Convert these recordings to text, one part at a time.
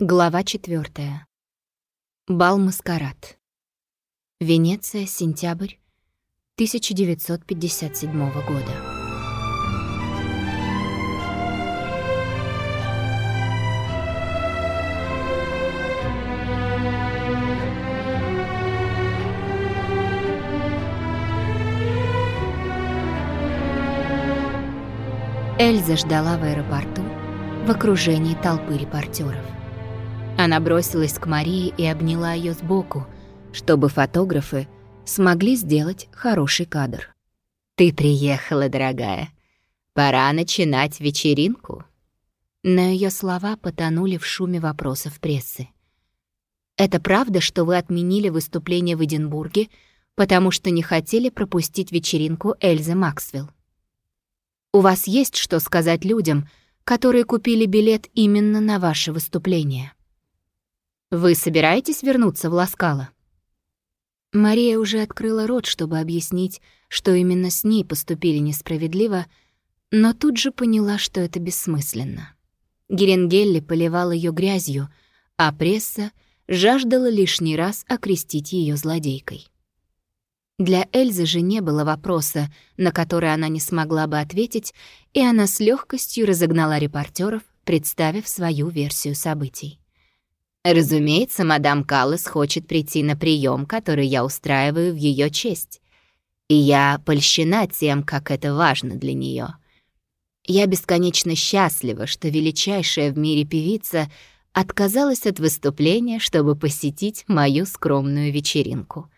Глава четвертая. Бал-маскарад. Венеция, сентябрь 1957 года. Эльза ждала в аэропорту в окружении толпы репортеров. Она бросилась к Марии и обняла ее сбоку, чтобы фотографы смогли сделать хороший кадр. «Ты приехала, дорогая. Пора начинать вечеринку». Но ее слова потонули в шуме вопросов прессы. «Это правда, что вы отменили выступление в Эдинбурге, потому что не хотели пропустить вечеринку Эльзы Максвелл? У вас есть что сказать людям, которые купили билет именно на ваше выступление?» Вы собираетесь вернуться в Ласкало?» Мария уже открыла рот, чтобы объяснить, что именно с ней поступили несправедливо, но тут же поняла, что это бессмысленно. Геренгелли поливал ее грязью, а пресса жаждала лишний раз окрестить ее злодейкой. Для Эльзы же не было вопроса, на который она не смогла бы ответить, и она с легкостью разогнала репортеров, представив свою версию событий. Разумеется, мадам Каллес хочет прийти на прием, который я устраиваю в ее честь. И я польщена тем, как это важно для нее. Я бесконечно счастлива, что величайшая в мире певица отказалась от выступления, чтобы посетить мою скромную вечеринку.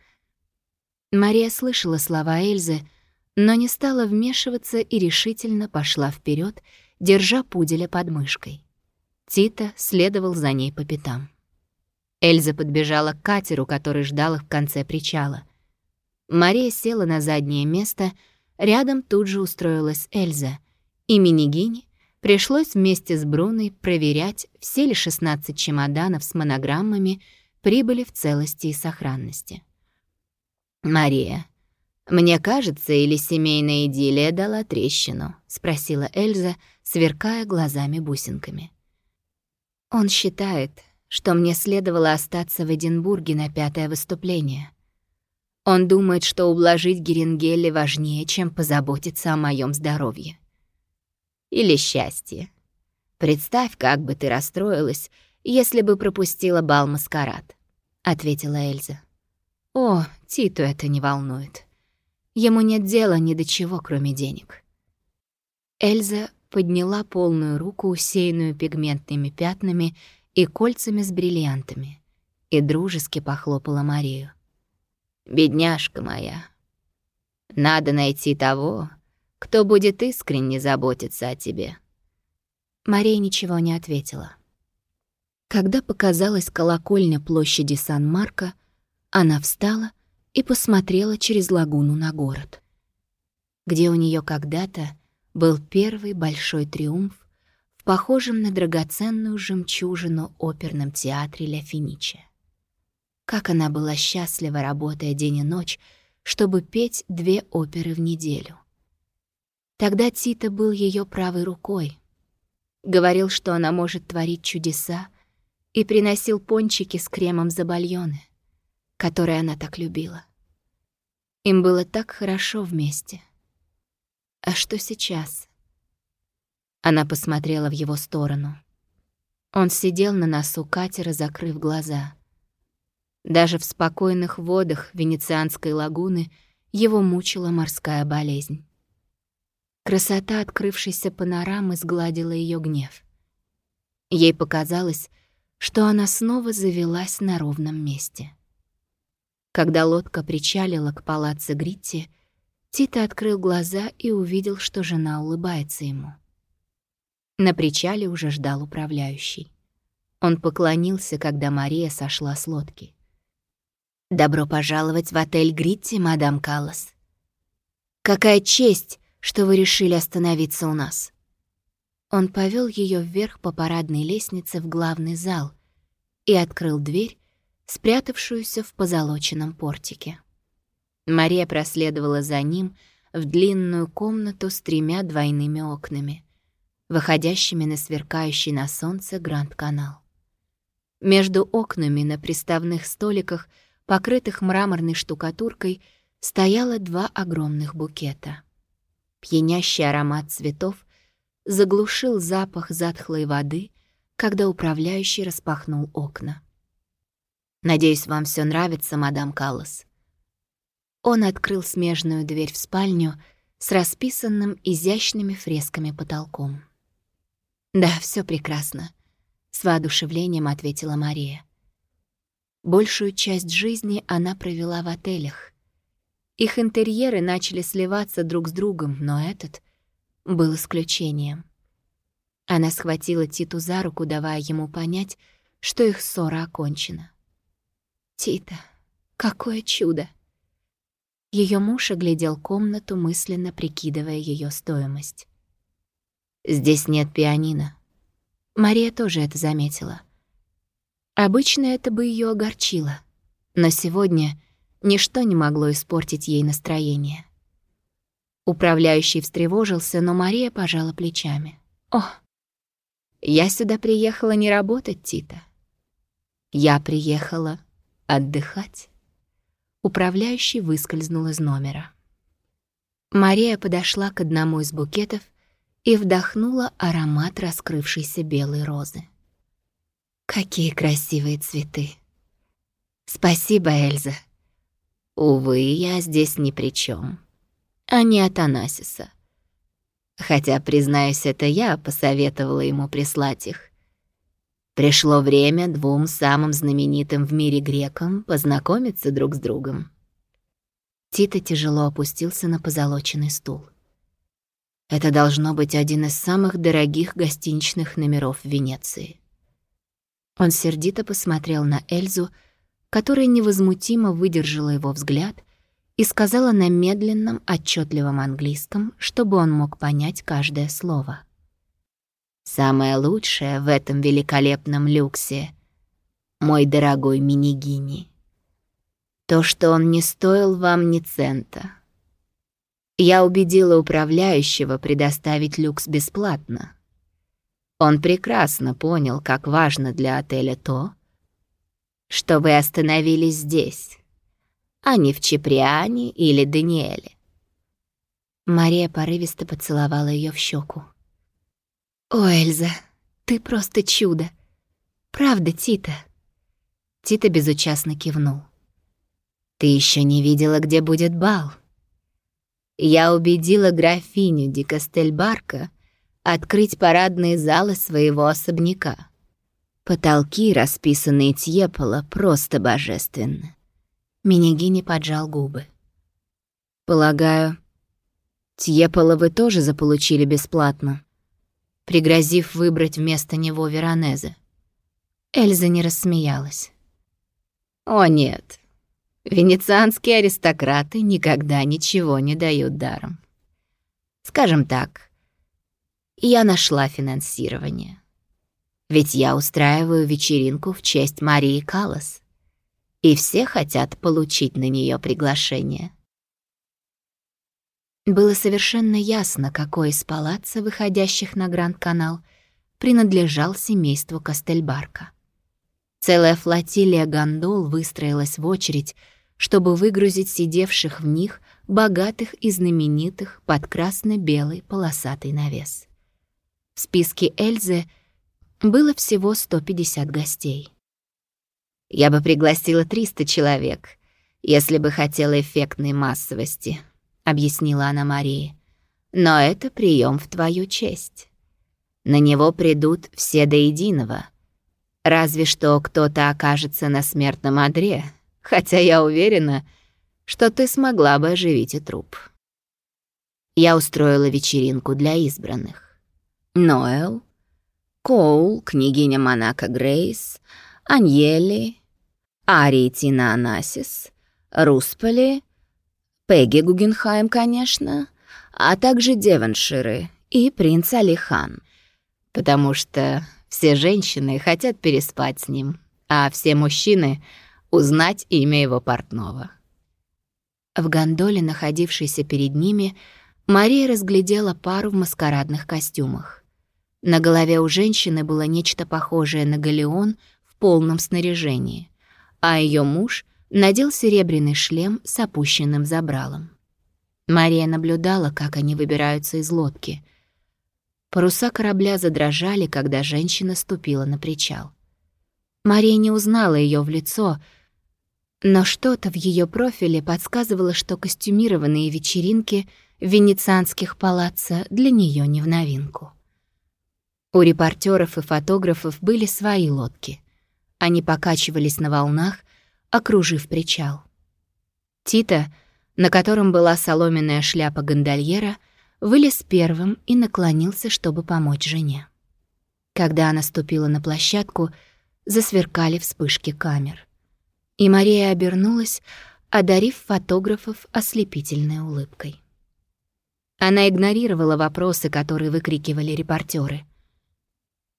Мария слышала слова Эльзы, но не стала вмешиваться и решительно пошла вперед, держа пуделя под мышкой. Тита следовал за ней по пятам. Эльза подбежала к катеру, который ждал их в конце причала. Мария села на заднее место, рядом тут же устроилась Эльза, и Минигине пришлось вместе с Бруной проверять, все ли 16 чемоданов с монограммами прибыли в целости и сохранности. «Мария, мне кажется, или семейная идиллия дала трещину?» — спросила Эльза, сверкая глазами-бусинками. Он считает, что мне следовало остаться в Эдинбурге на пятое выступление. Он думает, что ублажить Геренгелли важнее, чем позаботиться о моем здоровье. Или счастье. Представь, как бы ты расстроилась, если бы пропустила бал-маскарад, — ответила Эльза. О, Титу это не волнует. Ему нет дела ни до чего, кроме денег. Эльза подняла полную руку, усеянную пигментными пятнами, и кольцами с бриллиантами, и дружески похлопала Марию. «Бедняжка моя, надо найти того, кто будет искренне заботиться о тебе». Мария ничего не ответила. Когда показалась колокольня площади Сан-Марко, она встала и посмотрела через лагуну на город, где у нее когда-то был первый большой триумф в похожем на драгоценную жемчужину оперном театре Ля Финиче. Как она была счастлива, работая день и ночь, чтобы петь две оперы в неделю. Тогда Тита был ее правой рукой. Говорил, что она может творить чудеса, и приносил пончики с кремом за бальоны, которые она так любила. Им было так хорошо вместе. А что сейчас? Она посмотрела в его сторону. Он сидел на носу катера, закрыв глаза. Даже в спокойных водах Венецианской лагуны его мучила морская болезнь. Красота открывшейся панорамы сгладила ее гнев. Ей показалось, что она снова завелась на ровном месте. Когда лодка причалила к палаццо Гритти, Тита открыл глаза и увидел, что жена улыбается ему. На причале уже ждал управляющий. Он поклонился, когда Мария сошла с лодки. «Добро пожаловать в отель Гритти, мадам Каллас. Какая честь, что вы решили остановиться у нас!» Он повел ее вверх по парадной лестнице в главный зал и открыл дверь, спрятавшуюся в позолоченном портике. Мария проследовала за ним в длинную комнату с тремя двойными окнами — выходящими на сверкающий на солнце Гранд-канал. Между окнами на приставных столиках, покрытых мраморной штукатуркой, стояло два огромных букета. Пьянящий аромат цветов заглушил запах затхлой воды, когда управляющий распахнул окна. «Надеюсь, вам все нравится, мадам Каллас». Он открыл смежную дверь в спальню с расписанным изящными фресками потолком. «Да, все прекрасно», — с воодушевлением ответила Мария. Большую часть жизни она провела в отелях. Их интерьеры начали сливаться друг с другом, но этот был исключением. Она схватила Титу за руку, давая ему понять, что их ссора окончена. «Тита, какое чудо!» Ее муж оглядел комнату, мысленно прикидывая ее стоимость. «Здесь нет пианино». Мария тоже это заметила. Обычно это бы ее огорчило, но сегодня ничто не могло испортить ей настроение. Управляющий встревожился, но Мария пожала плечами. «О, я сюда приехала не работать, Тита. Я приехала отдыхать. Управляющий выскользнул из номера. Мария подошла к одному из букетов и вдохнула аромат раскрывшейся белой розы. Какие красивые цветы. Спасибо, Эльза. Увы, я здесь ни при чем, а не от Анасиса. Хотя, признаюсь, это я посоветовала ему прислать их. Пришло время двум самым знаменитым в мире грекам познакомиться друг с другом. Тита тяжело опустился на позолоченный стул. Это должно быть один из самых дорогих гостиничных номеров в Венеции. Он сердито посмотрел на Эльзу, которая невозмутимо выдержала его взгляд и сказала на медленном, отчетливом английском, чтобы он мог понять каждое слово — Самое лучшее в этом великолепном люксе, мой дорогой Минигини, то, что он не стоил вам ни цента. Я убедила управляющего предоставить люкс бесплатно. Он прекрасно понял, как важно для отеля то, что вы остановились здесь, а не в Чеприане или Даниэле. Мария порывисто поцеловала ее в щеку. «О, Эльза, ты просто чудо! Правда, Тита?» Тита безучастно кивнул. «Ты еще не видела, где будет бал?» Я убедила графиню Ди Кастельбарка открыть парадные залы своего особняка. Потолки, расписанные Тьепола, просто божественны. Минигини поджал губы. «Полагаю, Тьепола вы тоже заполучили бесплатно?» пригрозив выбрать вместо него Веронезе. Эльза не рассмеялась. «О нет, венецианские аристократы никогда ничего не дают даром. Скажем так, я нашла финансирование. Ведь я устраиваю вечеринку в честь Марии Каллас, и все хотят получить на нее приглашение». Было совершенно ясно, какой из палаца, выходящих на Гранд-канал, принадлежал семейству Кастельбарка. Целая флотилия гондол выстроилась в очередь, чтобы выгрузить сидевших в них богатых и знаменитых под красно-белый полосатый навес. В списке Эльзы было всего 150 гостей. «Я бы пригласила 300 человек, если бы хотела эффектной массовости», — объяснила она Марии. «Но это прием в твою честь. На него придут все до единого. Разве что кто-то окажется на смертном одре, хотя я уверена, что ты смогла бы оживить и труп». Я устроила вечеринку для избранных. Ноэл, Коул, княгиня Монако Грейс, Аньели, Ари Тина Анасис, Русполи Пегги Гугенхайм, конечно, а также Деванширы и принц Алихан, потому что все женщины хотят переспать с ним, а все мужчины — узнать имя его портного. В гондоле, находившейся перед ними, Мария разглядела пару в маскарадных костюмах. На голове у женщины было нечто похожее на галеон в полном снаряжении, а ее муж надел серебряный шлем с опущенным забралом. Мария наблюдала, как они выбираются из лодки. Паруса корабля задрожали, когда женщина ступила на причал. Мария не узнала ее в лицо, но что-то в ее профиле подсказывало, что костюмированные вечеринки венецианских палаццо для нее не в новинку. У репортеров и фотографов были свои лодки. Они покачивались на волнах, окружив причал. Тита, на котором была соломенная шляпа гондольера, вылез первым и наклонился, чтобы помочь жене. Когда она ступила на площадку, засверкали вспышки камер. И Мария обернулась, одарив фотографов ослепительной улыбкой. Она игнорировала вопросы, которые выкрикивали репортеры.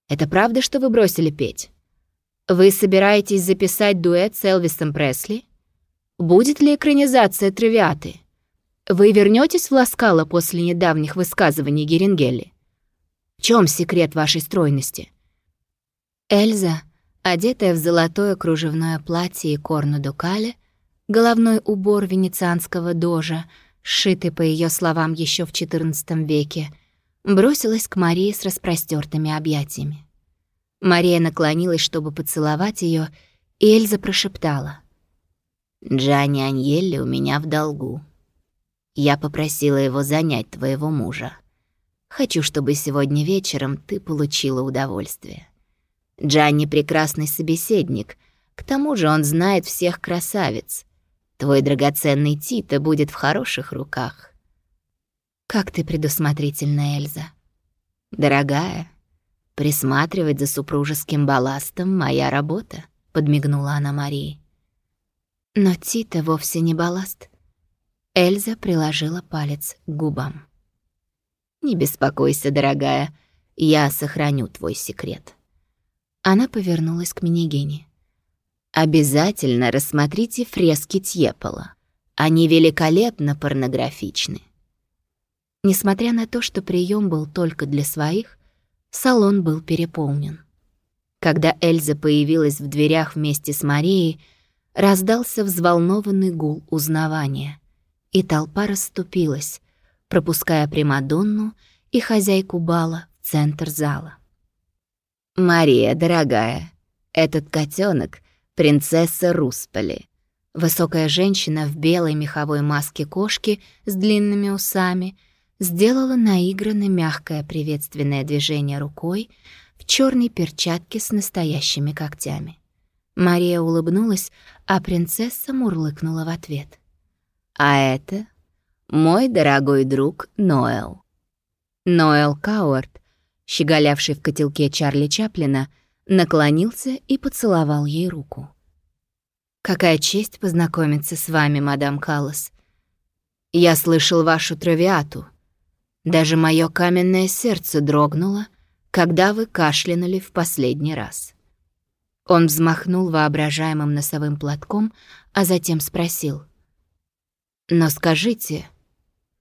«Это правда, что вы бросили петь? Вы собираетесь записать дуэт с Элвисом Пресли? Будет ли экранизация «Травиаты»? Вы вернетесь в Ласкало после недавних высказываний Герингелли? В чем секрет вашей стройности?» Эльза одетая в золотое кружевное платье и корну дукале, головной убор венецианского дожа, сшитый, по ее словам, еще в XIV веке, бросилась к Марии с распростертыми объятиями. Мария наклонилась, чтобы поцеловать ее, и Эльза прошептала. «Джанни Аньелли у меня в долгу. Я попросила его занять твоего мужа. Хочу, чтобы сегодня вечером ты получила удовольствие». Джанни прекрасный собеседник. К тому же он знает всех красавиц. Твой драгоценный Тита будет в хороших руках. Как ты предусмотрительна, Эльза. Дорогая, присматривать за супружеским балластом — моя работа, подмигнула она Марии. Но Тита вовсе не балласт. Эльза приложила палец к губам. «Не беспокойся, дорогая, я сохраню твой секрет». Она повернулась к Минигене. «Обязательно рассмотрите фрески Тьепола. Они великолепно порнографичны». Несмотря на то, что прием был только для своих, салон был переполнен. Когда Эльза появилась в дверях вместе с Марией, раздался взволнованный гул узнавания, и толпа расступилась, пропуская Примадонну и хозяйку бала в центр зала. «Мария, дорогая, этот котенок принцесса Русполи». Высокая женщина в белой меховой маске кошки с длинными усами сделала наигранно мягкое приветственное движение рукой в черной перчатке с настоящими когтями. Мария улыбнулась, а принцесса мурлыкнула в ответ. «А это мой дорогой друг Ноэл». Ноэл Кауэрт щеголявший в котелке Чарли Чаплина, наклонился и поцеловал ей руку. «Какая честь познакомиться с вами, мадам Каллас. Я слышал вашу травиату. Даже мое каменное сердце дрогнуло, когда вы кашлянули в последний раз». Он взмахнул воображаемым носовым платком, а затем спросил. «Но скажите,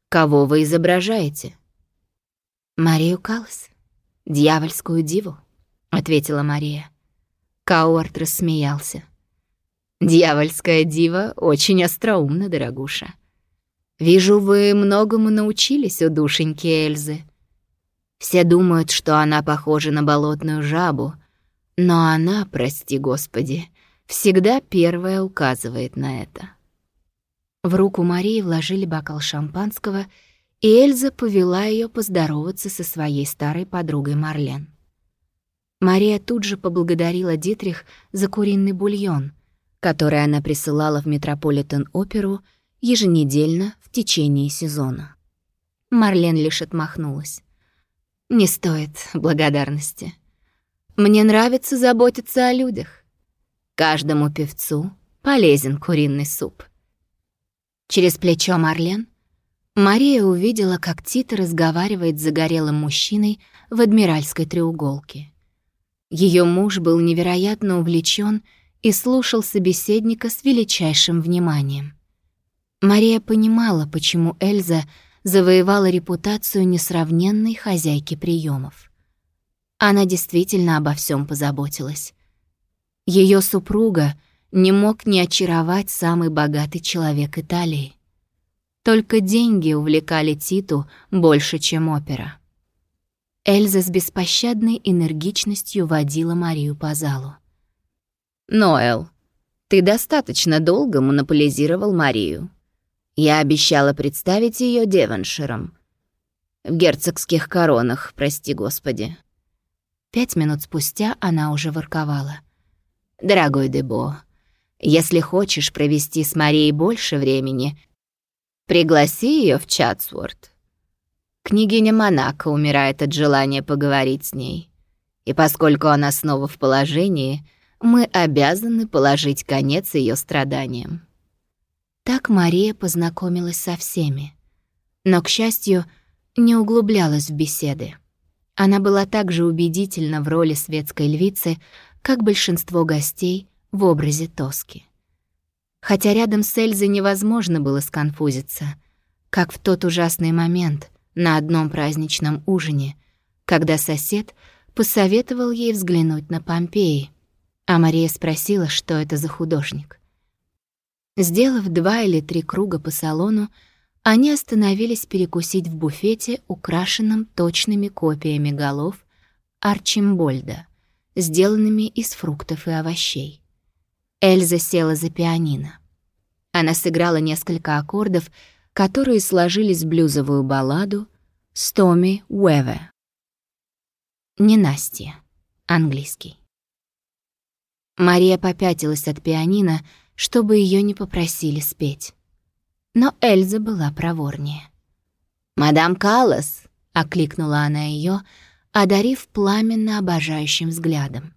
кого вы изображаете?» «Марию Каллас» дьявольскую диву», — ответила Мария. Кауарт рассмеялся. «Дьявольская дива очень остроумна, дорогуша. Вижу, вы многому научились у душеньки Эльзы. Все думают, что она похожа на болотную жабу, но она, прости господи, всегда первая указывает на это». В руку Марии вложили бокал шампанского — и Эльза повела ее поздороваться со своей старой подругой Марлен. Мария тут же поблагодарила Дитрих за куриный бульон, который она присылала в Метрополитен-оперу еженедельно в течение сезона. Марлен лишь отмахнулась. «Не стоит благодарности. Мне нравится заботиться о людях. Каждому певцу полезен куриный суп». Через плечо Марлен Мария увидела, как Тита разговаривает с загорелым мужчиной в адмиральской треуголке. Ее муж был невероятно увлечен и слушал собеседника с величайшим вниманием. Мария понимала, почему Эльза завоевала репутацию несравненной хозяйки приемов. Она действительно обо всем позаботилась. Ее супруга не мог не очаровать самый богатый человек Италии. Только деньги увлекали Титу больше, чем опера. Эльза с беспощадной энергичностью водила Марию по залу. «Ноэл, ты достаточно долго монополизировал Марию. Я обещала представить ее Деванширом. В герцогских коронах, прости господи». Пять минут спустя она уже ворковала. «Дорогой Дебо, если хочешь провести с Марией больше времени, пригласи ее в Чатсворт. Княгиня Монако умирает от желания поговорить с ней. И поскольку она снова в положении, мы обязаны положить конец ее страданиям. Так Мария познакомилась со всеми. Но, к счастью, не углублялась в беседы. Она была так же убедительна в роли светской львицы, как большинство гостей в образе Тоски. Хотя рядом с Эльзой невозможно было сконфузиться, как в тот ужасный момент на одном праздничном ужине, когда сосед посоветовал ей взглянуть на Помпеи, а Мария спросила, что это за художник. Сделав два или три круга по салону, они остановились перекусить в буфете, украшенном точными копиями голов Арчимбольда, сделанными из фруктов и овощей. Эльза села за пианино. Она сыграла несколько аккордов, которые сложились в блюзовую балладу «Стоми Уэве». Ненастье. Английский. Мария попятилась от пианино, чтобы ее не попросили спеть. Но Эльза была проворнее. «Мадам Каллас!» — окликнула она ее, одарив пламенно обожающим взглядом.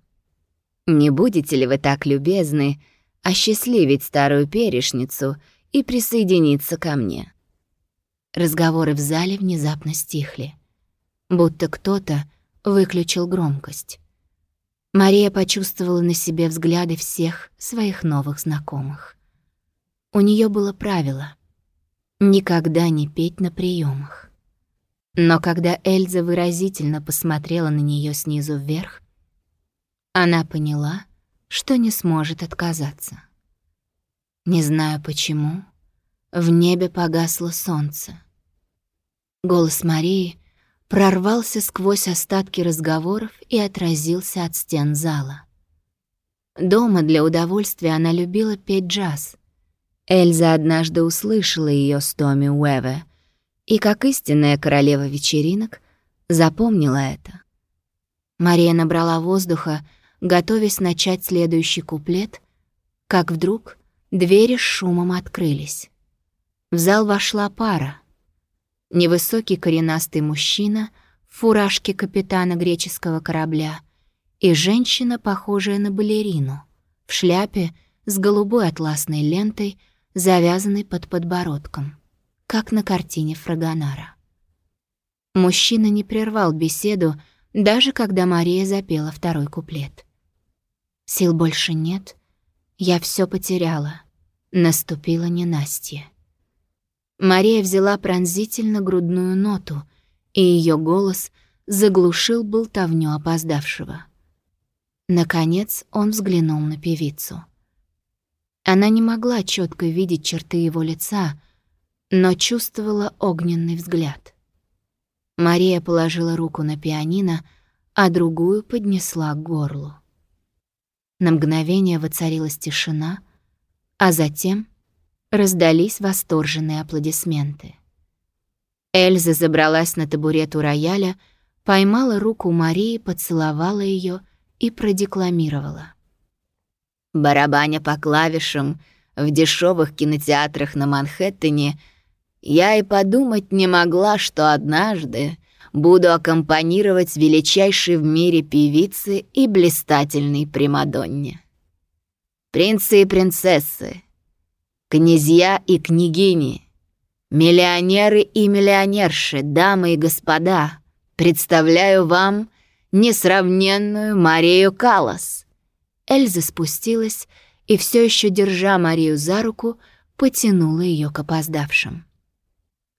Не будете ли вы так любезны осчастливить старую перешницу и присоединиться ко мне?» Разговоры в зале внезапно стихли, будто кто-то выключил громкость. Мария почувствовала на себе взгляды всех своих новых знакомых. У нее было правило — никогда не петь на приемах. Но когда Эльза выразительно посмотрела на нее снизу вверх, она поняла, что не сможет отказаться. Не знаю почему, в небе погасло солнце. Голос Марии прорвался сквозь остатки разговоров и отразился от стен зала. Дома для удовольствия она любила петь джаз. Эльза однажды услышала ее с Томми Уэве и, как истинная королева вечеринок, запомнила это. Мария набрала воздуха, готовясь начать следующий куплет, как вдруг двери с шумом открылись. В зал вошла пара. Невысокий коренастый мужчина в фуражке капитана греческого корабля и женщина, похожая на балерину, в шляпе с голубой атласной лентой, завязанной под подбородком, как на картине Фрагонара. Мужчина не прервал беседу, даже когда Мария запела второй куплет. Сил больше нет. Я все потеряла. Наступила ненастье. Мария взяла пронзительно грудную ноту, и ее голос заглушил болтовню опоздавшего. Наконец он взглянул на певицу. Она не могла четко видеть черты его лица, но чувствовала огненный взгляд. Мария положила руку на пианино, а другую поднесла к горлу. На мгновение воцарилась тишина, а затем раздались восторженные аплодисменты. Эльза забралась на табурет у рояля, поймала руку Марии, поцеловала ее и продекламировала. Барабаня по клавишам в дешевых кинотеатрах на Манхэттене, я и подумать не могла, что однажды буду аккомпанировать величайшей в мире певице и блистательной Примадонне. Принцы и принцессы, князья и княгини, миллионеры и миллионерши, дамы и господа, представляю вам несравненную Марию Калас. Эльза спустилась и все еще держа Марию за руку, потянула ее к опоздавшим.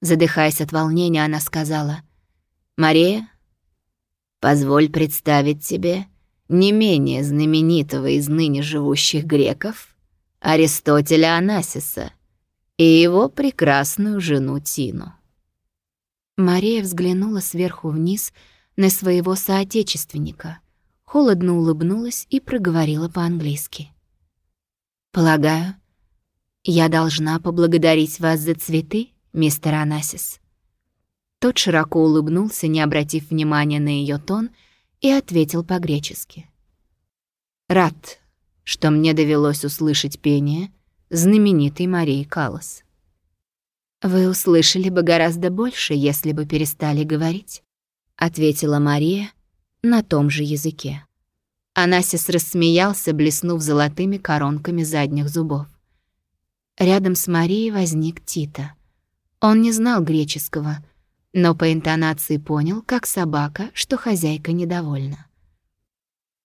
Задыхаясь от волнения, она сказала — «Мария, позволь представить тебе не менее знаменитого из ныне живущих греков, Аристотеля Анасиса и его прекрасную жену Тину. Мария взглянула сверху вниз на своего соотечественника, холодно улыбнулась и проговорила по-английски. «Полагаю, я должна поблагодарить вас за цветы, мистер Анасис». Тот широко улыбнулся, не обратив внимания на ее тон, и ответил по-гречески. «Рад, что мне довелось услышать пение знаменитой Марии Каллас. «Вы услышали бы гораздо больше, если бы перестали говорить», — ответила Мария на том же языке. Анасис рассмеялся, блеснув золотыми коронками задних зубов. Рядом с Марией возник Тита. Он не знал греческого, но по интонации понял, как собака, что хозяйка недовольна.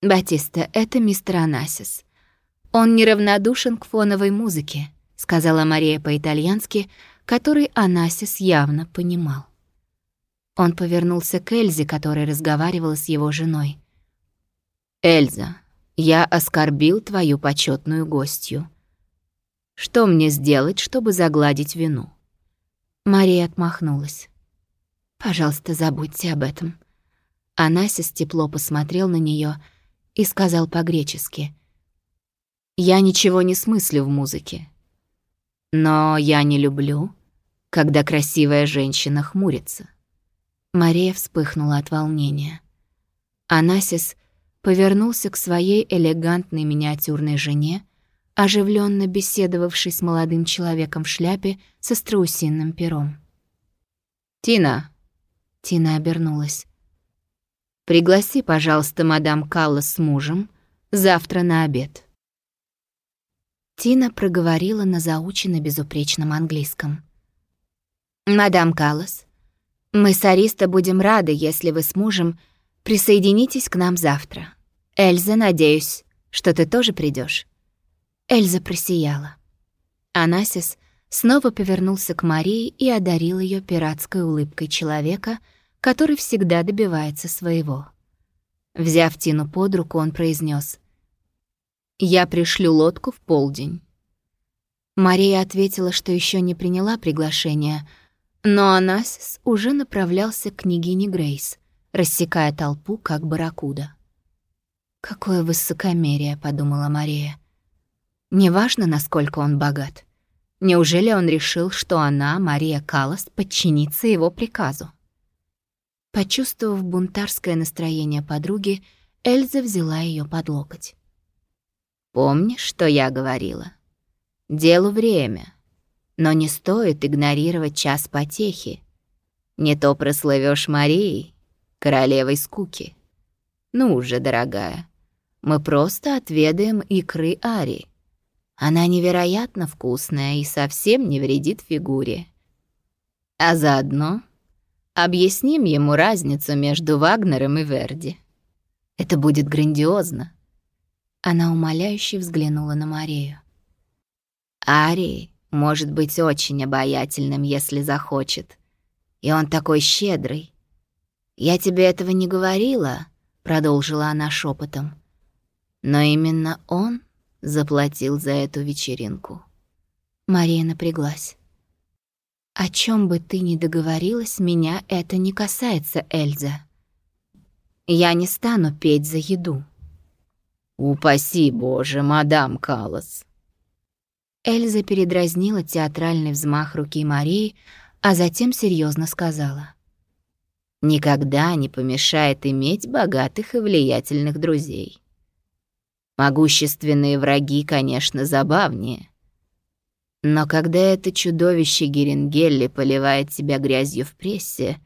«Батиста, это мистер Анасис. Он неравнодушен к фоновой музыке», — сказала Мария по-итальянски, который Анасис явно понимал. Он повернулся к Эльзе, которая разговаривала с его женой. «Эльза, я оскорбил твою почетную гостью. Что мне сделать, чтобы загладить вину?» Мария отмахнулась. «Пожалуйста, забудьте об этом». Анасис тепло посмотрел на нее и сказал по-гречески. «Я ничего не смыслю в музыке. Но я не люблю, когда красивая женщина хмурится. Мария вспыхнула от волнения. Анасис повернулся к своей элегантной миниатюрной жене, оживленно беседовавшей с молодым человеком в шляпе со страусиным пером. «Тина!» Тина обернулась. «Пригласи, пожалуйста, мадам Калла с мужем завтра на обед». Тина проговорила на заученно безупречном английском. «Мадам Каллас, мы с Ариста будем рады, если вы с мужем присоединитесь к нам завтра. Эльза, надеюсь, что ты тоже придешь. Эльза просияла. Анасис снова повернулся к Марии и одарил ее пиратской улыбкой человека, который всегда добивается своего. Взяв Тину под руку, он произнес: «Я пришлю лодку в полдень». Мария ответила, что еще не приняла приглашение — но Анасис уже направлялся к княгине Грейс, рассекая толпу, как барракуда. «Какое высокомерие», — подумала Мария. «Неважно, насколько он богат. Неужели он решил, что она, Мария Каллас, подчинится его приказу?» Почувствовав бунтарское настроение подруги, Эльза взяла ее под локоть. «Помнишь, что я говорила? Делу время. Но не стоит игнорировать час потехи. Не то прослывешь Марией, королевой скуки. Ну уже, дорогая, мы просто отведаем икры Ари. Она невероятно вкусная и совсем не вредит фигуре. А заодно объясним ему разницу между Вагнером и Верди. Это будет грандиозно. Она умоляюще взглянула на Марию. Ари может быть очень обаятельным, если захочет. И он такой щедрый. Я тебе этого не говорила, продолжила она шепотом. Но именно он заплатил за эту вечеринку. Мария напряглась. О чем бы ты ни договорилась, меня это не касается, Эльза. Я не стану петь за еду. Упаси Боже, мадам Каллас. Эльза передразнила театральный взмах руки Марии, а затем серьезно сказала. «Никогда не помешает иметь богатых и влиятельных друзей. Могущественные враги, конечно, забавнее. Но когда это чудовище Герингелли поливает себя грязью в прессе,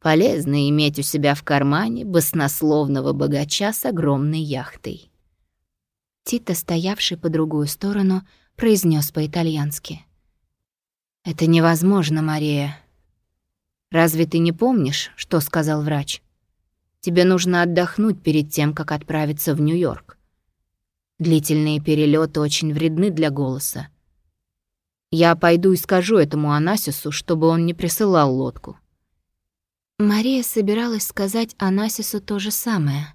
полезно иметь у себя в кармане баснословного богача с огромной яхтой». Тита, стоявший по другую сторону, — произнес по-итальянски. «Это невозможно, Мария. Разве ты не помнишь, что сказал врач? Тебе нужно отдохнуть перед тем, как отправиться в Нью-Йорк. Длительные перелеты очень вредны для голоса. Я пойду и скажу этому Анасису, чтобы он не присылал лодку». Мария собиралась сказать Анасису то же самое.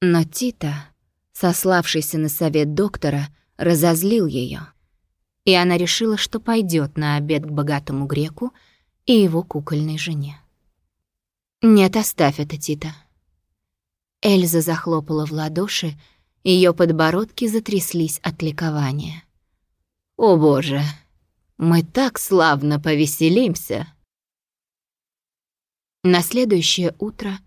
Но Тита, сославшийся на совет доктора, разозлил ее, и она решила, что пойдет на обед к богатому греку и его кукольной жене. «Нет, оставь это, Тита». Эльза захлопала в ладоши, ее подбородки затряслись от ликования. «О боже, мы так славно повеселимся!» На следующее утро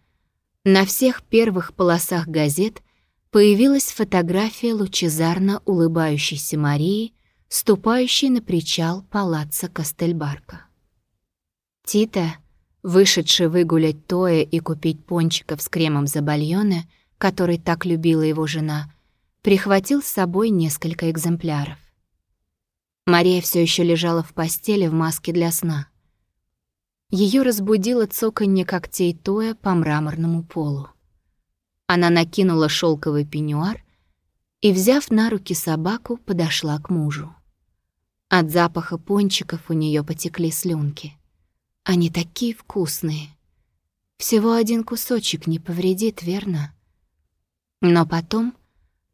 на всех первых полосах газет появилась фотография лучезарно улыбающейся Марии, ступающей на причал палаца Кастельбарка. Тита, вышедший выгулять Тоя и купить пончиков с кремом за бальоны, который так любила его жена, прихватил с собой несколько экземпляров. Мария все еще лежала в постели в маске для сна. Ее разбудило цоканье когтей Тоя по мраморному полу. Она накинула шелковый пеньюар и, взяв на руки собаку, подошла к мужу. От запаха пончиков у нее потекли слюнки. Они такие вкусные. Всего один кусочек не повредит, верно? Но потом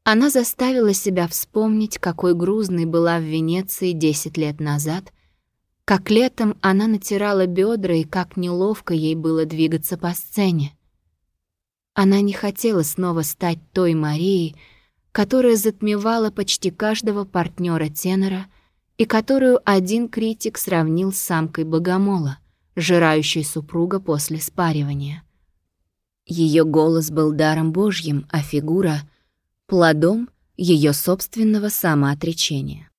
она заставила себя вспомнить, какой грузной была в Венеции десять лет назад, как летом она натирала бедра и как неловко ей было двигаться по сцене. Она не хотела снова стать той Марией, которая затмевала почти каждого партнера тенора и которую один критик сравнил с самкой богомола, жирающей супруга после спаривания. Ее голос был даром Божьим, а фигура — плодом ее собственного самоотречения.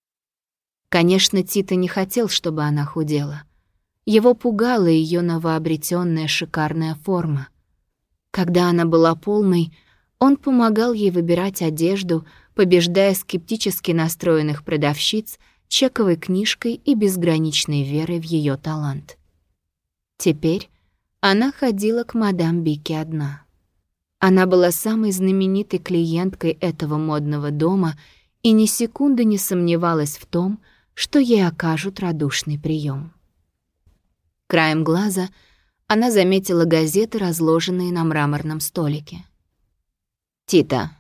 Конечно, Тита не хотел, чтобы она худела. Его пугала ее новообретенная шикарная форма — когда она была полной, он помогал ей выбирать одежду, побеждая скептически настроенных продавщиц чековой книжкой и безграничной верой в ее талант. Теперь она ходила к мадам Бики одна. Она была самой знаменитой клиенткой этого модного дома и ни секунды не сомневалась в том, что ей окажут радушный прием. Краем глаза — она заметила газеты, разложенные на мраморном столике. «Тита,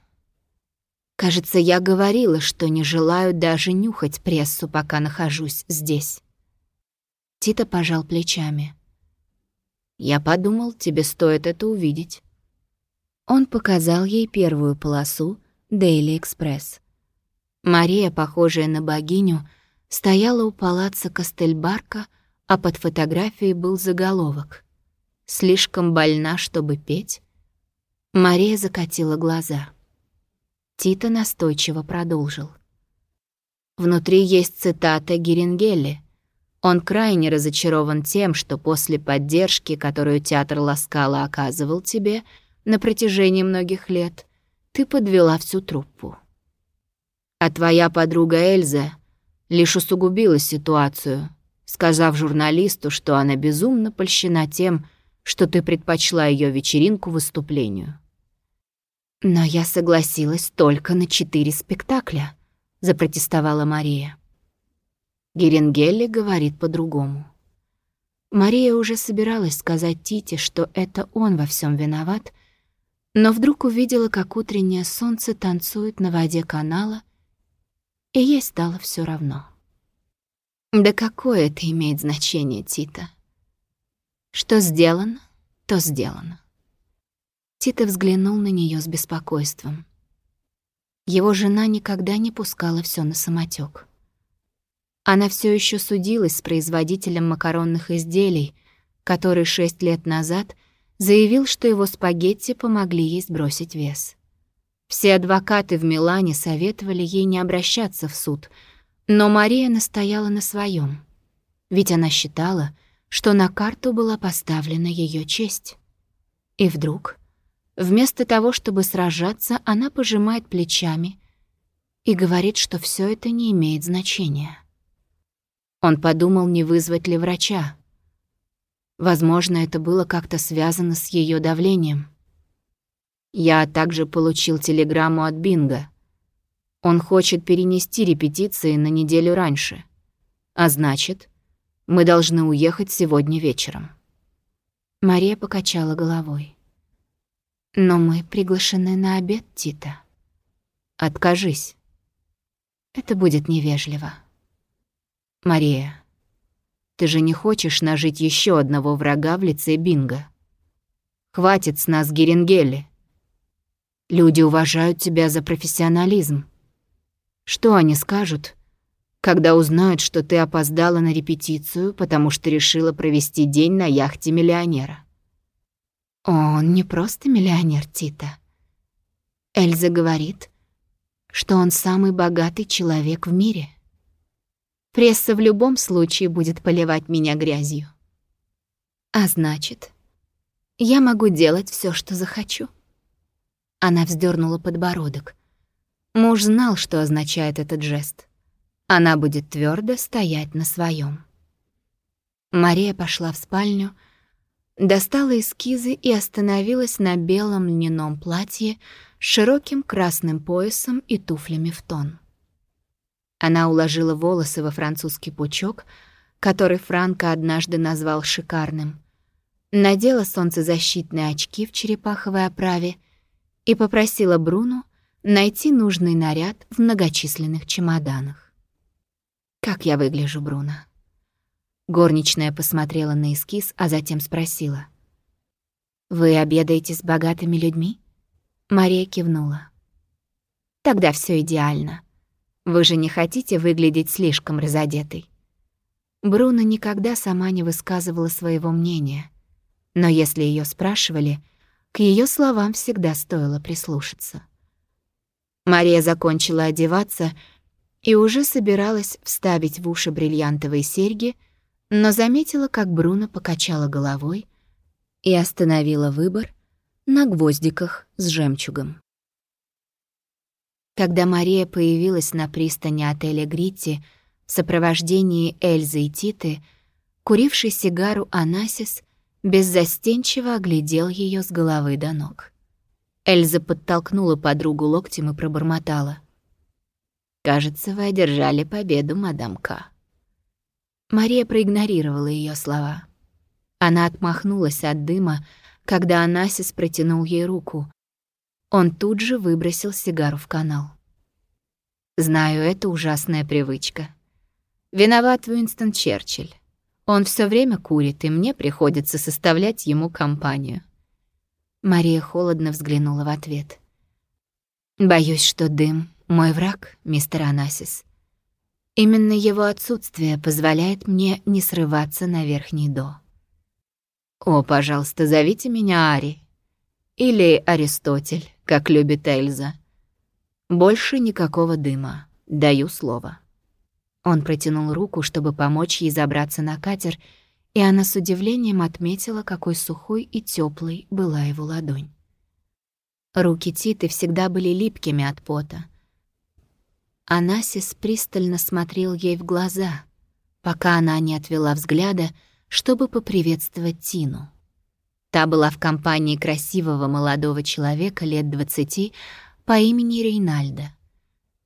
кажется, я говорила, что не желаю даже нюхать прессу, пока нахожусь здесь». Тита пожал плечами. «Я подумал, тебе стоит это увидеть». Он показал ей первую полосу «Дейли Экспресс». Мария, похожая на богиню, стояла у палаца Кастельбарка, а под фотографией был заголовок слишком больна, чтобы петь?» Мария закатила глаза. Тита настойчиво продолжил. Внутри есть цитата Герингелли. Он крайне разочарован тем, что после поддержки, которую театр Ласкала оказывал тебе на протяжении многих лет, ты подвела всю труппу. А твоя подруга Эльза лишь усугубила ситуацию, сказав журналисту, что она безумно польщена тем, что ты предпочла ее вечеринку выступлению. Но я согласилась только на четыре спектакля, запротестовала Мария. Геренгелли говорит по-другому. Мария уже собиралась сказать Тите, что это он во всем виноват, но вдруг увидела, как утреннее солнце танцует на воде канала, и ей стало все равно. Да какое это имеет значение, Тита? Что сделано, то сделано. Тита взглянул на нее с беспокойством. Его жена никогда не пускала все на самотек. Она все еще судилась с производителем макаронных изделий, который шесть лет назад заявил, что его спагетти помогли ей сбросить вес. Все адвокаты в Милане советовали ей не обращаться в суд, но Мария настояла на своем, ведь она считала, что на карту была поставлена ее честь. И вдруг, вместо того, чтобы сражаться, она пожимает плечами и говорит, что все это не имеет значения. Он подумал, не вызвать ли врача. Возможно, это было как-то связано с ее давлением. Я также получил телеграмму от Бинга. Он хочет перенести репетиции на неделю раньше. А значит, мы должны уехать сегодня вечером». Мария покачала головой. Но мы приглашены на обед, Тита. Откажись. Это будет невежливо. Мария, ты же не хочешь нажить еще одного врага в лице Бинга? Хватит с нас Геренгели. Люди уважают тебя за профессионализм. Что они скажут, когда узнают, что ты опоздала на репетицию, потому что решила провести день на яхте миллионера? Он не просто миллионер Тита. Эльза говорит, что он самый богатый человек в мире. Пресса в любом случае будет поливать меня грязью. А значит, я могу делать все, что захочу. Она вздернула подбородок. Муж знал, что означает этот жест. Она будет твердо стоять на своем. Мария пошла в спальню, достала эскизы и остановилась на белом льняном платье с широким красным поясом и туфлями в тон. Она уложила волосы во французский пучок, который Франко однажды назвал шикарным, надела солнцезащитные очки в черепаховой оправе и попросила Бруну найти нужный наряд в многочисленных чемоданах. «Как я выгляжу, Бруно?» Горничная посмотрела на эскиз, а затем спросила. «Вы обедаете с богатыми людьми?» Мария кивнула. «Тогда все идеально. Вы же не хотите выглядеть слишком разодетой?» Бруно никогда сама не высказывала своего мнения, но если ее спрашивали, к ее словам всегда стоило прислушаться. Мария закончила одеваться и уже собиралась вставить в уши бриллиантовые серьги, но заметила, как Бруно покачала головой и остановила выбор на гвоздиках с жемчугом. Когда Мария появилась на пристани отеля Гритти в сопровождении Эльзы и Титы, куривший сигару Анасис беззастенчиво оглядел ее с головы до ног. Эльза подтолкнула подругу локтем и пробормотала. «Кажется, вы одержали победу, мадам К». Мария проигнорировала ее слова. Она отмахнулась от дыма, когда Анасис протянул ей руку, он тут же выбросил сигару в канал. Знаю, это ужасная привычка. Виноват Уинстон Черчилль. Он все время курит, и мне приходится составлять ему компанию. Мария холодно взглянула в ответ. «Боюсь, что дым — мой враг, мистер Анасис. Именно его отсутствие позволяет мне не срываться на верхний до. О, пожалуйста, зовите меня Ари. Или Аристотель как любит Эльза. Больше никакого дыма, даю слово. Он протянул руку, чтобы помочь ей забраться на катер, и она с удивлением отметила, какой сухой и теплой была его ладонь. Руки Титы всегда были липкими от пота. Анасис пристально смотрел ей в глаза, пока она не отвела взгляда, чтобы поприветствовать Тину. Та была в компании красивого молодого человека лет двадцати по имени Рейнальдо.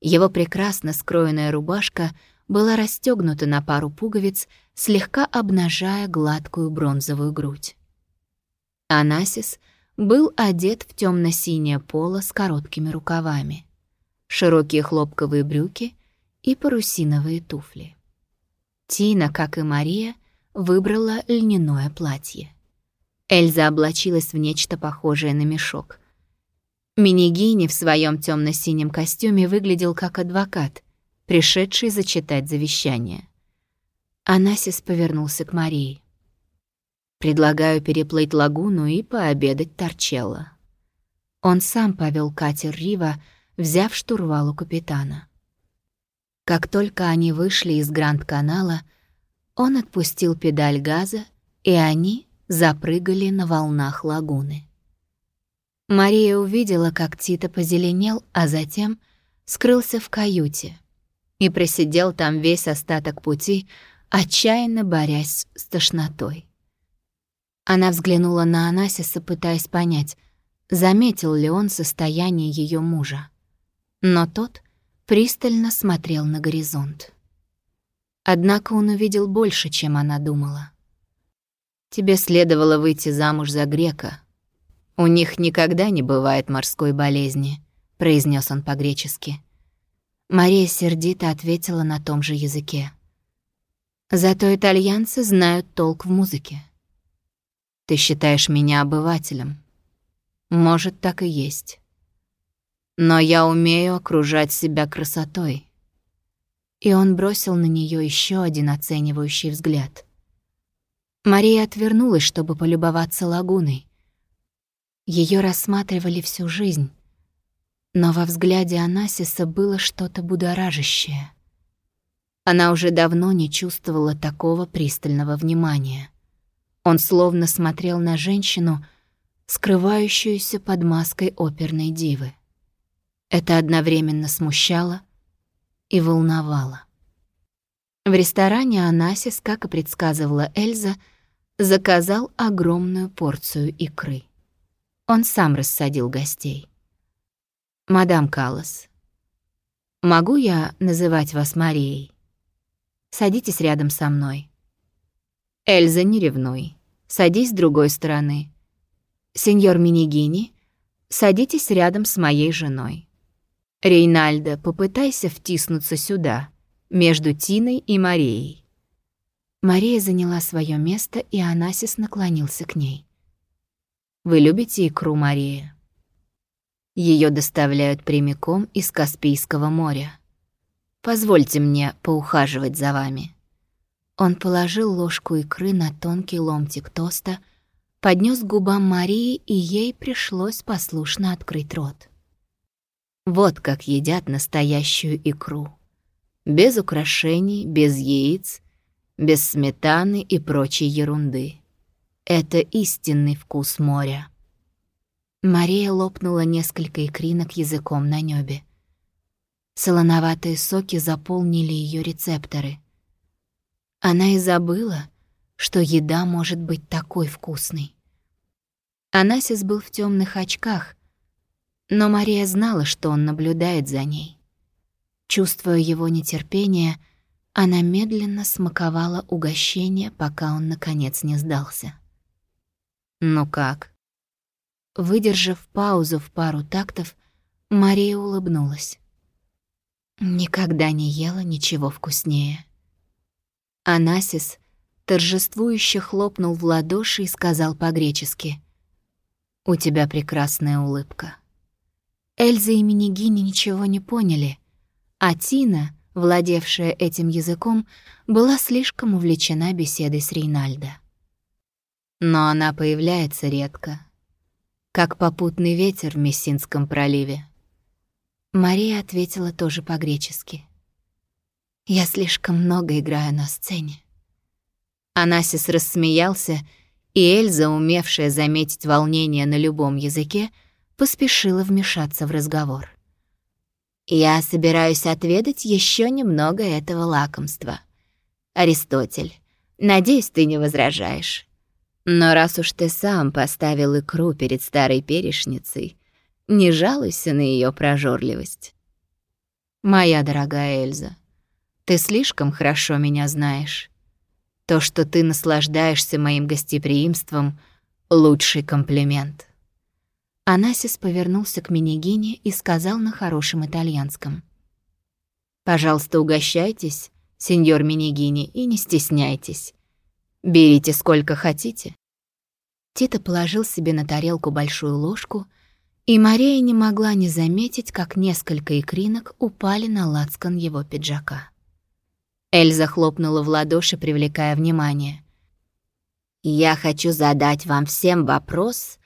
Его прекрасно скроенная рубашка была расстегнута на пару пуговиц, слегка обнажая гладкую бронзовую грудь. Анасис был одет в темно синее поло с короткими рукавами, широкие хлопковые брюки и парусиновые туфли. Тина, как и Мария, выбрала льняное платье. Эльза облачилась в нечто похожее на мешок. Минигини в своем темно синем костюме выглядел как адвокат, пришедший зачитать завещание. Анасис повернулся к Марии. «Предлагаю переплыть лагуну и пообедать Торчелло». Он сам повел катер Рива, взяв штурвал у капитана. Как только они вышли из Гранд-канала, он отпустил педаль газа, и они запрыгали на волнах лагуны. Мария увидела, как Тита позеленел, а затем скрылся в каюте и просидел там весь остаток пути, отчаянно борясь с тошнотой. Она взглянула на Анасиса, пытаясь понять, заметил ли он состояние ее мужа. Но тот пристально смотрел на горизонт. Однако он увидел больше, чем она думала. Тебе следовало выйти замуж за грека. «У них никогда не бывает морской болезни», — произнес он по-гречески. Мария сердито ответила на том же языке. «Зато итальянцы знают толк в музыке». «Ты считаешь меня обывателем?» «Может, так и есть. Но я умею окружать себя красотой». И он бросил на нее еще один оценивающий взгляд. Мария отвернулась, чтобы полюбоваться лагуной. Ее рассматривали всю жизнь, но во взгляде Анасиса было что-то будоражащее. Она уже давно не чувствовала такого пристального внимания. Он словно смотрел на женщину, скрывающуюся под маской оперной дивы. Это одновременно смущало и волновало. В ресторане Анасис, как и предсказывала Эльза, заказал огромную порцию икры. Он сам рассадил гостей. «Мадам Каллас, могу я называть вас Марией? Садитесь рядом со мной». «Эльза, не ревнуй. Садись с другой стороны. Сеньор Минигини, садитесь рядом с моей женой. Рейнальдо, попытайся втиснуться сюда, между Тиной и Марией». Мария заняла свое место, и Анасис наклонился к ней. «Вы любите икру, Мария?» Ее доставляют прямиком из Каспийского моря. Позвольте мне поухаживать за вами». Он положил ложку икры на тонкий ломтик тоста, поднес губам Марии, и ей пришлось послушно открыть рот. Вот как едят настоящую икру. Без украшений, без яиц, без сметаны и прочей ерунды. Это истинный вкус моря. Мария лопнула несколько икринок языком на небе. Солоноватые соки заполнили ее рецепторы. Она и забыла, что еда может быть такой вкусной. Анасис был в темных очках, но Мария знала, что он наблюдает за ней. Чувствуя его нетерпение, она медленно смаковала угощение, пока он, наконец, не сдался. «Ну как?» Выдержав паузу в пару тактов, Мария улыбнулась. Никогда не ела ничего вкуснее. Анасис торжествующе хлопнул в ладоши и сказал по-гречески «У тебя прекрасная улыбка». Эльза и Минигини ничего не поняли, а Тина, владевшая этим языком, была слишком увлечена беседой с Рейнальдо. Но она появляется редко, как попутный ветер в Мессинском проливе. Мария ответила тоже по-гречески. «Я слишком много играю на сцене». Анасис рассмеялся, и Эльза, умевшая заметить волнение на любом языке, поспешила вмешаться в разговор. «Я собираюсь отведать еще немного этого лакомства. Аристотель, надеюсь, ты не возражаешь. Но раз уж ты сам поставил икру перед старой перешницей, не жалуйся на ее прожорливость. Моя дорогая Эльза, ты слишком хорошо меня знаешь. То, что ты наслаждаешься моим гостеприимством — лучший комплимент. Анасис повернулся к Минигине и сказал на хорошем итальянском. «Пожалуйста, угощайтесь, сеньор Минигини, и не стесняйтесь. Берите сколько хотите». Тита положил себе на тарелку большую ложку, и Мария не могла не заметить, как несколько икринок упали на лацкан его пиджака. Эльза хлопнула в ладоши, привлекая внимание. «Я хочу задать вам всем вопрос,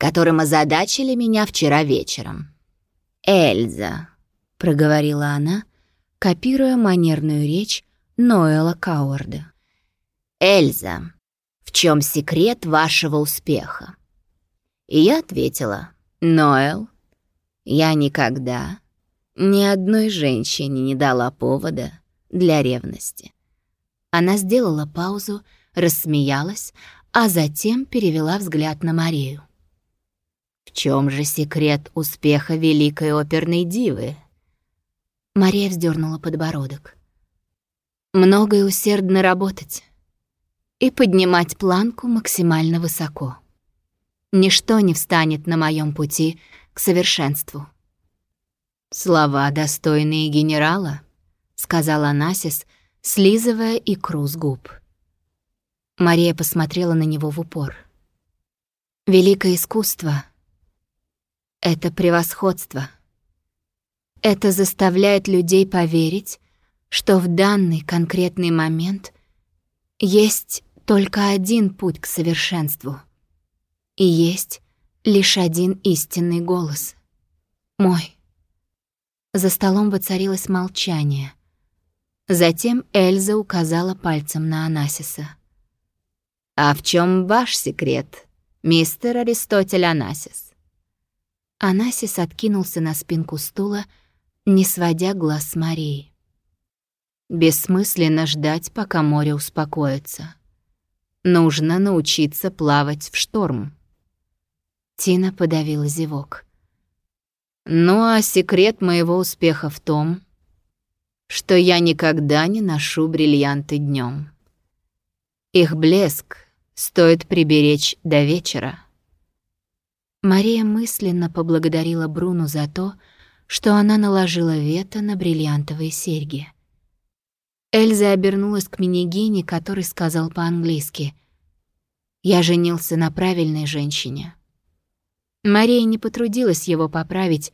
которым озадачили меня вчера вечером». «Эльза», — проговорила она, копируя манерную речь Ноэла Кауарда. «Эльза, в чем секрет вашего успеха?» И я ответила, «Ноэл, я никогда ни одной женщине не дала повода для ревности». Она сделала паузу, рассмеялась, а затем перевела взгляд на Марию. «В чем же секрет успеха великой оперной дивы?» Мария вздернула подбородок. «Много и усердно работать и поднимать планку максимально высоко. Ничто не встанет на моем пути к совершенству. «Слова, достойные генерала», — сказала Насис, слизывая икру с губ. Мария посмотрела на него в упор. «Великое искусство — это превосходство. Это заставляет людей поверить, что в данный конкретный момент есть только один путь к совершенству. И есть лишь один истинный голос. Мой. За столом воцарилось молчание. Затем Эльза указала пальцем на Анасиса. «А в чем ваш секрет, мистер Аристотель Анасис?» Анасис откинулся на спинку стула, не сводя глаз с Марии. Бессмысленно ждать, пока море успокоится. Нужно научиться плавать в шторм. Тина подавила зевок. Ну а секрет моего успеха в том, что я никогда не ношу бриллианты днем. Их блеск стоит приберечь до вечера. Мария мысленно поблагодарила Бруну за то, что она наложила вето на бриллиантовые серьги — Эльза обернулась к Минигине, который сказал по-английски. «Я женился на правильной женщине». Мария не потрудилась его поправить,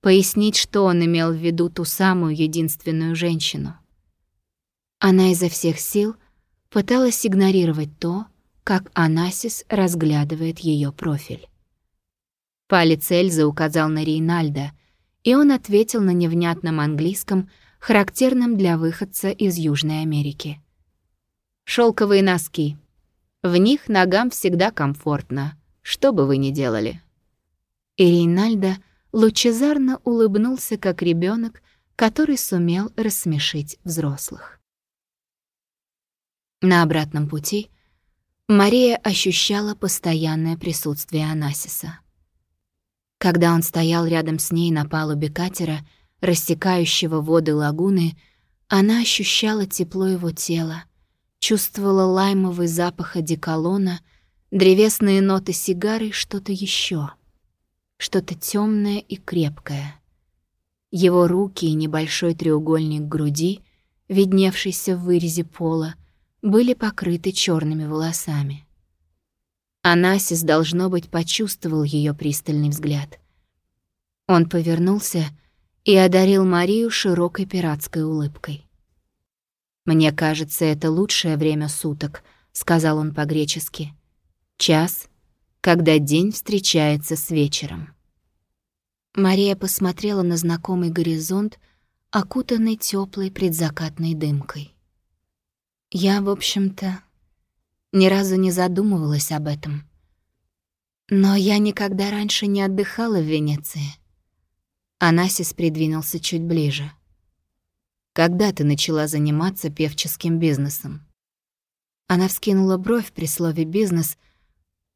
пояснить, что он имел в виду ту самую единственную женщину. Она изо всех сил пыталась игнорировать то, как Анасис разглядывает ее профиль. Палец Эльзы указал на Рейнальда, и он ответил на невнятном английском — характерным для выходца из Южной Америки. Шелковые носки. В них ногам всегда комфортно, что бы вы ни делали. И Рейнальдо лучезарно улыбнулся, как ребенок, который сумел рассмешить взрослых. На обратном пути Мария ощущала постоянное присутствие Анасиса. Когда он стоял рядом с ней на палубе катера — рассекающего воды лагуны, она ощущала тепло его тела, чувствовала лаймовый запах одеколона, древесные ноты сигары что-то еще, что-то темное и крепкое. Его руки и небольшой треугольник груди, видневшийся в вырезе пола, были покрыты черными волосами. Анасис, должно быть, почувствовал ее пристальный взгляд. Он повернулся и одарил Марию широкой пиратской улыбкой. «Мне кажется, это лучшее время суток», — сказал он по-гречески. «Час, когда день встречается с вечером». Мария посмотрела на знакомый горизонт, окутанный теплой предзакатной дымкой. Я, в общем-то, ни разу не задумывалась об этом. Но я никогда раньше не отдыхала в Венеции. Анасис придвинулся чуть ближе. «Когда ты начала заниматься певческим бизнесом?» Она вскинула бровь при слове «бизнес»,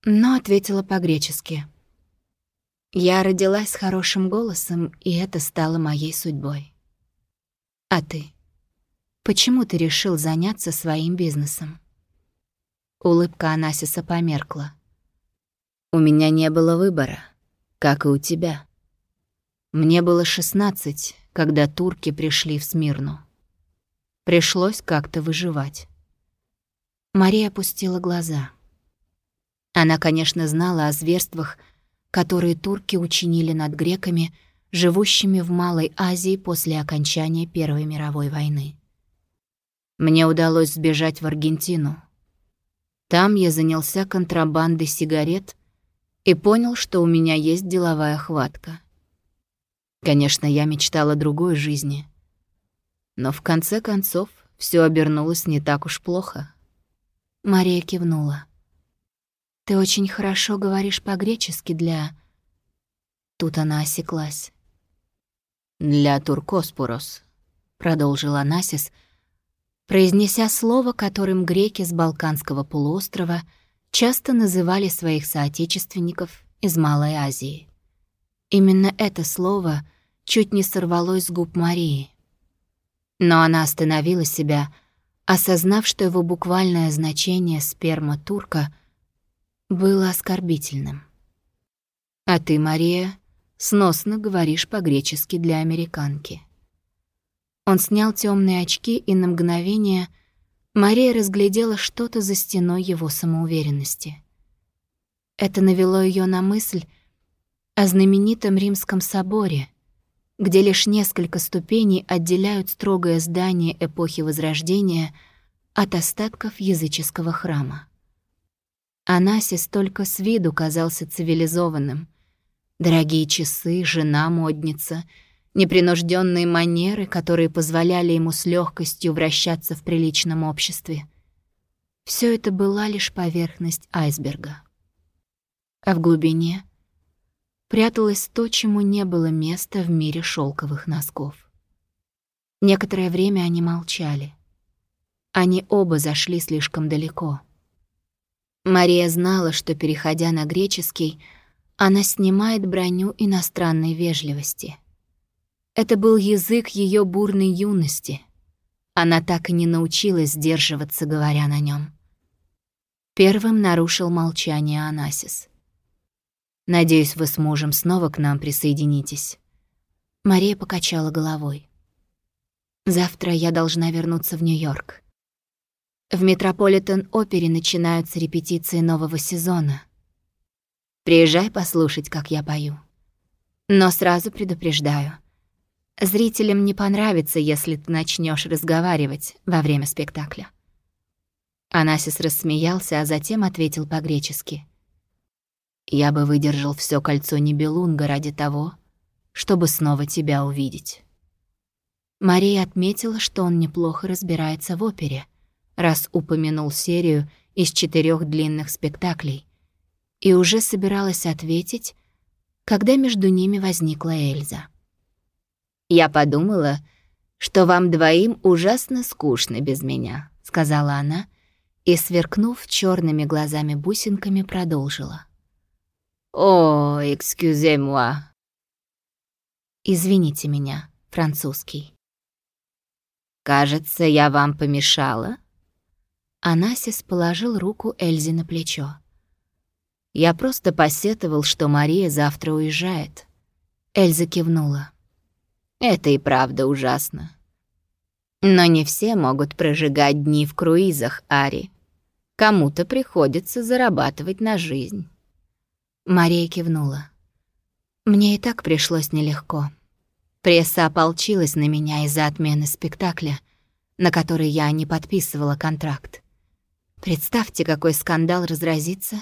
но ответила по-гречески. «Я родилась с хорошим голосом, и это стало моей судьбой. А ты? Почему ты решил заняться своим бизнесом?» Улыбка Анасиса померкла. «У меня не было выбора, как и у тебя». Мне было 16, когда турки пришли в Смирну. Пришлось как-то выживать. Мария опустила глаза. Она, конечно, знала о зверствах, которые турки учинили над греками, живущими в Малой Азии после окончания Первой мировой войны. Мне удалось сбежать в Аргентину. Там я занялся контрабандой сигарет и понял, что у меня есть деловая хватка — Конечно, я мечтала о другой жизни. Но в конце концов все обернулось не так уж плохо. Мария кивнула. «Ты очень хорошо говоришь по-гречески для...» Тут она осеклась. «Для Туркоспорос», — продолжила Насис, произнеся слово, которым греки с Балканского полуострова часто называли своих соотечественников из Малой Азии. Именно это слово чуть не сорвалось с губ Марии. Но она остановила себя, осознав, что его буквальное значение «сперма турка» было оскорбительным. «А ты, Мария, сносно говоришь по-гречески для американки». Он снял темные очки, и на мгновение Мария разглядела что-то за стеной его самоуверенности. Это навело ее на мысль о знаменитом Римском соборе, где лишь несколько ступеней отделяют строгое здание эпохи Возрождения от остатков языческого храма. Анасис только с виду казался цивилизованным. Дорогие часы, жена-модница, непринужденные манеры, которые позволяли ему с легкостью вращаться в приличном обществе. Все это была лишь поверхность айсберга. А в глубине — пряталось то, чему не было места в мире шелковых носков. Некоторое время они молчали. Они оба зашли слишком далеко. Мария знала, что, переходя на греческий, она снимает броню иностранной вежливости. Это был язык ее бурной юности. Она так и не научилась сдерживаться, говоря на нем. Первым нарушил молчание Анасис — Надеюсь, вы с мужем снова к нам присоединитесь». Мария покачала головой. «Завтра я должна вернуться в Нью-Йорк. В Метрополитен-опере начинаются репетиции нового сезона. Приезжай послушать, как я пою. Но сразу предупреждаю. Зрителям не понравится, если ты начнешь разговаривать во время спектакля». Анасис рассмеялся, а затем ответил по-гречески — я бы выдержал все кольцо Нибелунга ради того, чтобы снова тебя увидеть. Мария отметила, что он неплохо разбирается в опере, раз упомянул серию из четырех длинных спектаклей, и уже собиралась ответить, когда между ними возникла Эльза. «Я подумала, что вам двоим ужасно скучно без меня», — сказала она, и, сверкнув черными глазами-бусинками, продолжила. «О, excusez-moi». «Извините меня, французский». «Кажется, я вам помешала». Анасис положил руку Эльзе на плечо. «Я просто посетовал, что Мария завтра уезжает». Эльза кивнула. «Это и правда ужасно. Но не все могут прожигать дни в круизах, Ари. Кому-то приходится зарабатывать на жизнь». Мария кивнула. Мне и так пришлось нелегко. Пресса ополчилась на меня из-за отмены спектакля, на который я не подписывала контракт. Представьте, какой скандал разразится,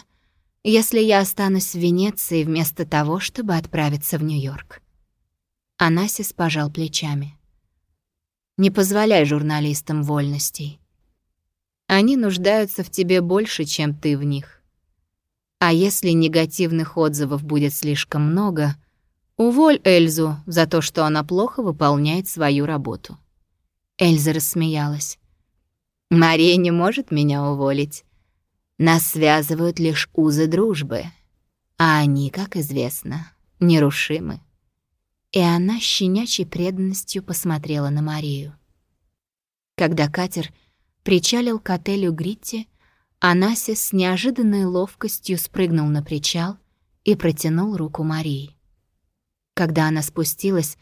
если я останусь в Венеции вместо того, чтобы отправиться в Нью-Йорк. Анасис пожал плечами. «Не позволяй журналистам вольностей. Они нуждаются в тебе больше, чем ты в них. А если негативных отзывов будет слишком много, уволь Эльзу за то, что она плохо выполняет свою работу. Эльза рассмеялась. «Мария не может меня уволить. Нас связывают лишь узы дружбы, а они, как известно, нерушимы». И она щенячьей преданностью посмотрела на Марию. Когда катер причалил к отелю Гритти, Анасис с неожиданной ловкостью спрыгнул на причал и протянул руку Марии. Когда она спустилась,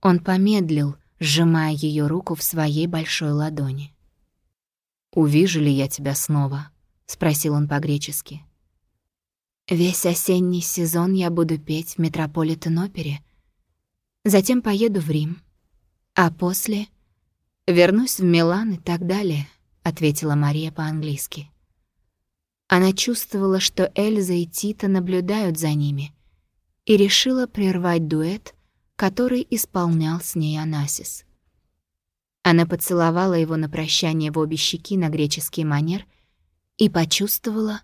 он помедлил, сжимая ее руку в своей большой ладони. «Увижу ли я тебя снова?» — спросил он по-гречески. «Весь осенний сезон я буду петь в Метрополитен-опере. Затем поеду в Рим. А после вернусь в Милан и так далее», — ответила Мария по-английски. Она чувствовала, что Эльза и Тита наблюдают за ними, и решила прервать дуэт, который исполнял с ней Анасис. Она поцеловала его на прощание в обе щеки на греческий манер и почувствовала,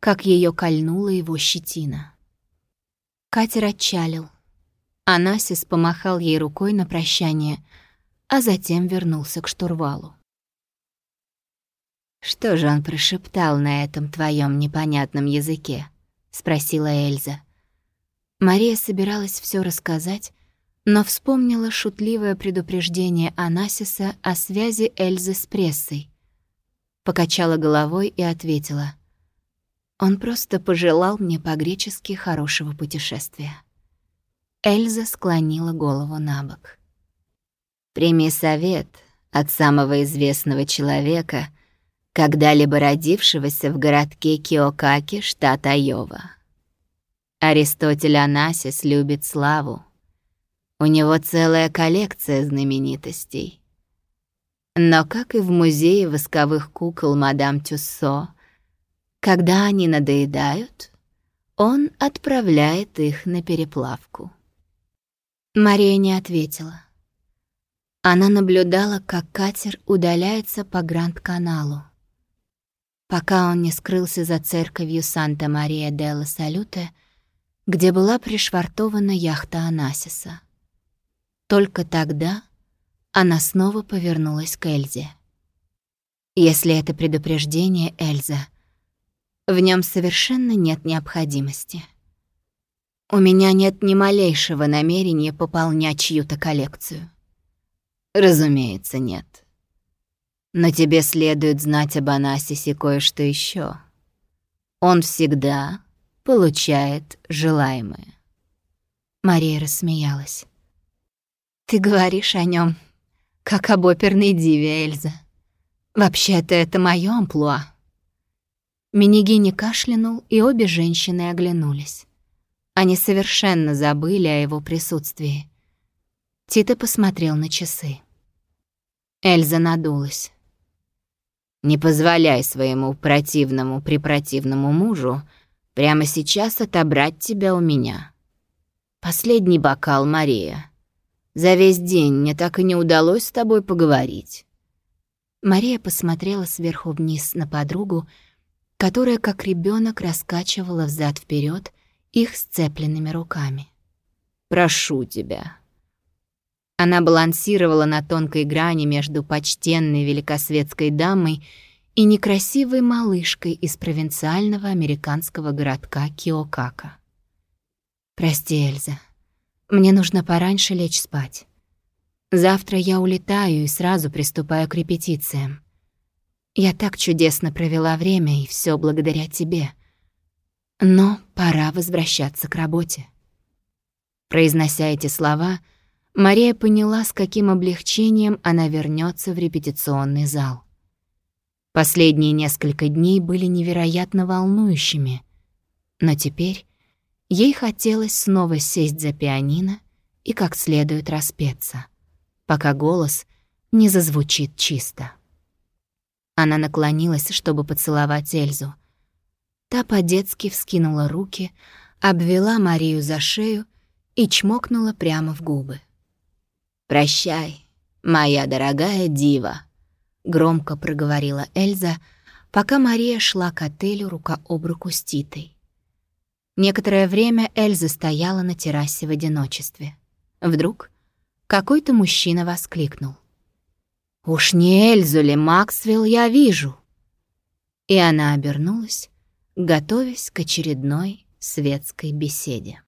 как ее кольнула его щетина. Катер отчалил. Анасис помахал ей рукой на прощание, а затем вернулся к штурвалу. «Что же он прошептал на этом твоем непонятном языке?» — спросила Эльза. Мария собиралась все рассказать, но вспомнила шутливое предупреждение Анасиса о связи Эльзы с прессой. Покачала головой и ответила. Он просто пожелал мне по-гречески хорошего путешествия. Эльза склонила голову на бок. «Прими совет от самого известного человека, когда-либо родившегося в городке Киокаки, штат Айова. Аристотель Анасис любит славу. У него целая коллекция знаменитостей. Но, как и в музее восковых кукол мадам Тюссо, когда они надоедают, он отправляет их на переплавку. Мария не ответила. Она наблюдала, как катер удаляется по Гранд-каналу. Пока он не скрылся за церковью Санта-Мария-делла-Салюте, где была пришвартована яхта Анасиса. Только тогда она снова повернулась к Эльзе. «Если это предупреждение, Эльза, в нем совершенно нет необходимости». У меня нет ни малейшего намерения пополнять чью-то коллекцию. Разумеется, нет. Но тебе следует знать об Анасисе кое-что еще. Он всегда получает желаемое. Мария рассмеялась. Ты говоришь о нем, как об оперной диве, Эльза. Вообще-то это моё амплуа. Минигини кашлянул, и обе женщины оглянулись. Они совершенно забыли о его присутствии. Тита посмотрел на часы. Эльза надулась. «Не позволяй своему противному препротивному мужу прямо сейчас отобрать тебя у меня. Последний бокал, Мария. За весь день мне так и не удалось с тобой поговорить». Мария посмотрела сверху вниз на подругу, которая как ребенок раскачивала взад вперед их сцепленными руками. «Прошу тебя». Она балансировала на тонкой грани между почтенной великосветской дамой и некрасивой малышкой из провинциального американского городка Киокака. «Прости, Эльза, мне нужно пораньше лечь спать. Завтра я улетаю и сразу приступаю к репетициям. Я так чудесно провела время, и все благодаря тебе. Но пора возвращаться к работе. Произнося эти слова, Мария поняла, с каким облегчением она вернется в репетиционный зал. Последние несколько дней были невероятно волнующими, но теперь ей хотелось снова сесть за пианино и как следует распеться, пока голос не зазвучит чисто. Она наклонилась, чтобы поцеловать Эльзу, Та по-детски вскинула руки, обвела Марию за шею и чмокнула прямо в губы. «Прощай, моя дорогая дива», — громко проговорила Эльза, пока Мария шла к отелю рука об руку с Титой. Некоторое время Эльза стояла на террасе в одиночестве. Вдруг какой-то мужчина воскликнул. «Уж не Эльзу ли, Максвелл, я вижу!» И она обернулась, готовясь к очередной светской беседе.